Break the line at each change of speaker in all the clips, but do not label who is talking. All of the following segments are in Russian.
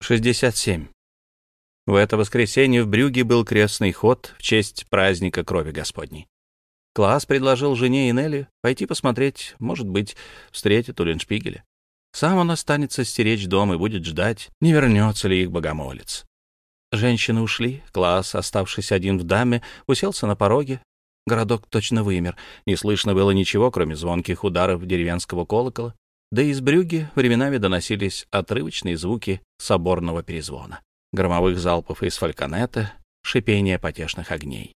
67. В это воскресенье в Брюге был крестный ход в честь праздника крови Господней. Класс предложил жене и Нелли пойти посмотреть, может быть, встретит Уллиншпигеля. Сам он останется стеречь дом и будет ждать, не вернется ли их богомолец. Женщины ушли, Класс, оставшись один в даме, уселся на пороге. Городок точно вымер, не слышно было ничего, кроме звонких ударов деревенского колокола, да из брюги временами доносились отрывочные звуки соборного перезвона, громовых залпов из фальконета, шипения потешных огней.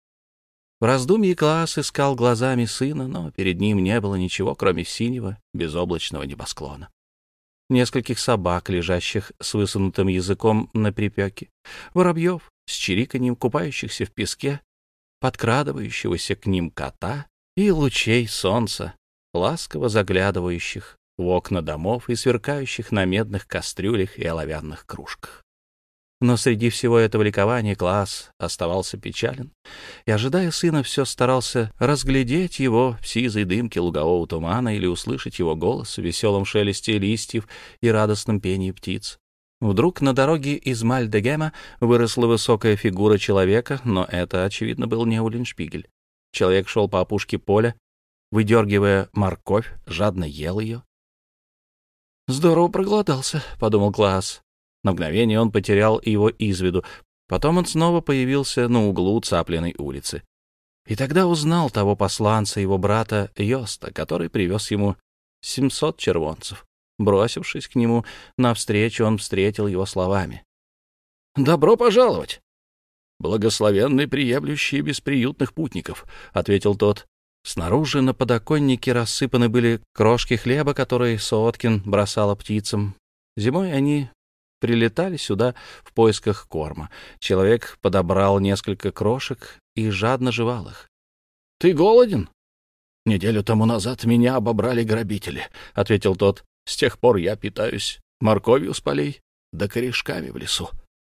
В раздумье класс искал глазами сына, но перед ним не было ничего, кроме синего, безоблачного небосклона. Нескольких собак, лежащих с высунутым языком на припеке, воробьев с чириканьем, купающихся в песке, подкрадывающегося к ним кота и лучей солнца, ласково заглядывающих в окна домов и сверкающих на медных кастрюлях и оловянных кружках. Но среди всего этого ликования класс оставался печален, и, ожидая сына, все старался разглядеть его в сизой дымке лугового тумана или услышать его голос в веселом шелесте листьев и радостном пении птиц. Вдруг на дороге из Мальдегема выросла высокая фигура человека, но это, очевидно, был не Улиншпигель. Человек шел по опушке поля, выдергивая морковь, жадно ел ее, «Здорово проголодался», — подумал Класс. На мгновение он потерял его из виду. Потом он снова появился на углу Цаплиной улицы. И тогда узнал того посланца, его брата Йоста, который привез ему семьсот червонцев. Бросившись к нему навстречу, он встретил его словами. «Добро пожаловать!» «Благословенный приемлющий бесприютных путников», — ответил тот. Снаружи на подоконнике рассыпаны были крошки хлеба, которые Сооткин бросала птицам. Зимой они прилетали сюда в поисках корма. Человек подобрал несколько крошек и жадно жевал их. — Ты голоден? — Неделю тому назад меня обобрали грабители, — ответил тот. — С тех пор я питаюсь морковью с полей да корешками в лесу.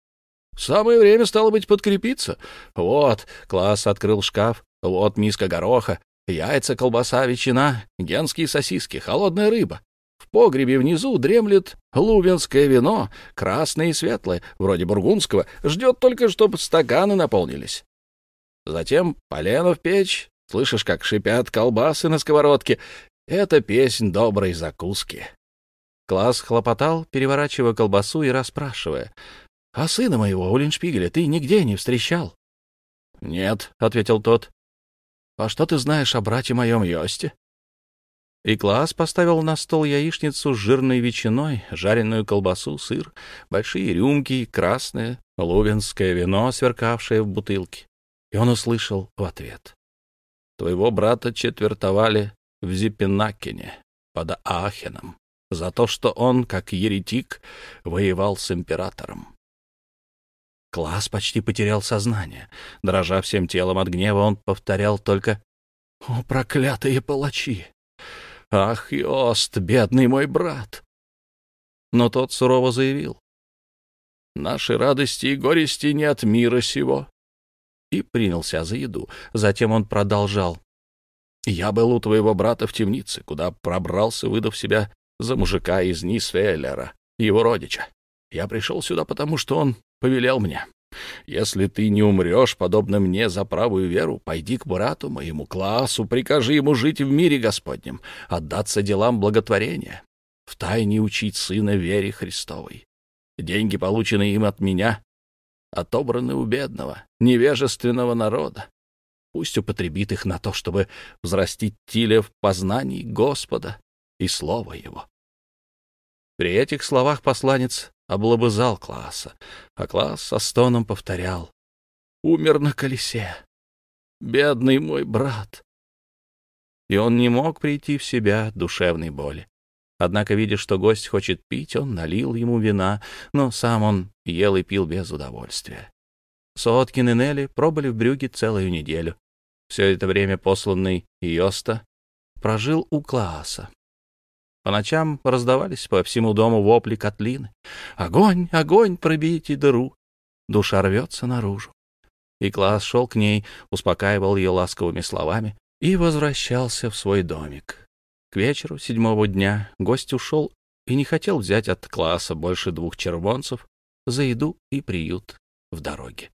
— Самое время, стало быть, подкрепиться. Вот, класс открыл шкаф, вот миска гороха, Яйца, колбаса, ветчина, генские сосиски, холодная рыба. В погребе внизу дремлет лувенское вино, красное и светлое, вроде бургундского, ждет только, чтобы стаканы наполнились. Затем полено в печь, слышишь, как шипят колбасы на сковородке. Это песнь доброй закуски. Класс хлопотал, переворачивая колбасу и расспрашивая. — А сына моего, Улиншпигеля, ты нигде не встречал? — Нет, — ответил тот. А что ты знаешь о брате моем Йосте?» И Класс поставил на стол яичницу с жирной ветчиной, жареную колбасу, сыр, большие рюмки, красное, лувенское вино, сверкавшее в бутылке. И он услышал в ответ. «Твоего брата четвертовали в Зиппенакене, под Аахеном, за то, что он, как еретик, воевал с императором. Класс почти потерял сознание. Дрожа всем телом от гнева, он повторял только «О, проклятые палачи! Ах, Йост, бедный мой брат!» Но тот сурово заявил «Наши радости и горести не от мира сего!» и принялся за еду. Затем он продолжал «Я был у твоего брата в темнице, куда пробрался, выдав себя за мужика из Нисфейлера, его родича. Я пришел сюда, потому что он повелел мне. Если ты не умрешь, подобно мне, за правую веру, пойди к брату моему, классу, прикажи ему жить в мире Господнем, отдаться делам благотворения, втайне учить сына вере Христовой. Деньги, полученные им от меня, отобраны у бедного, невежественного народа. Пусть употребит их на то, чтобы взрастить Тиля в познании Господа и Слова Его. При этих словах посланец облобызал класса, а класс со стоном повторял. «Умер на колесе! Бедный мой брат!» И он не мог прийти в себя душевной боли. Однако, видя, что гость хочет пить, он налил ему вина, но сам он ел и пил без удовольствия. Соткин и Нелли пробыли в брюге целую неделю. Все это время посланный Йоста прожил у Клааса, по ночам раздавались по всему дому вопли котлины. «Огонь! Огонь! Пробейте дыру!» Душа рвется наружу. И класс шел к ней, успокаивал ее ласковыми словами и возвращался в свой домик. К вечеру седьмого дня гость ушел и не хотел взять от класса больше двух червонцев, за еду и приют в дороге.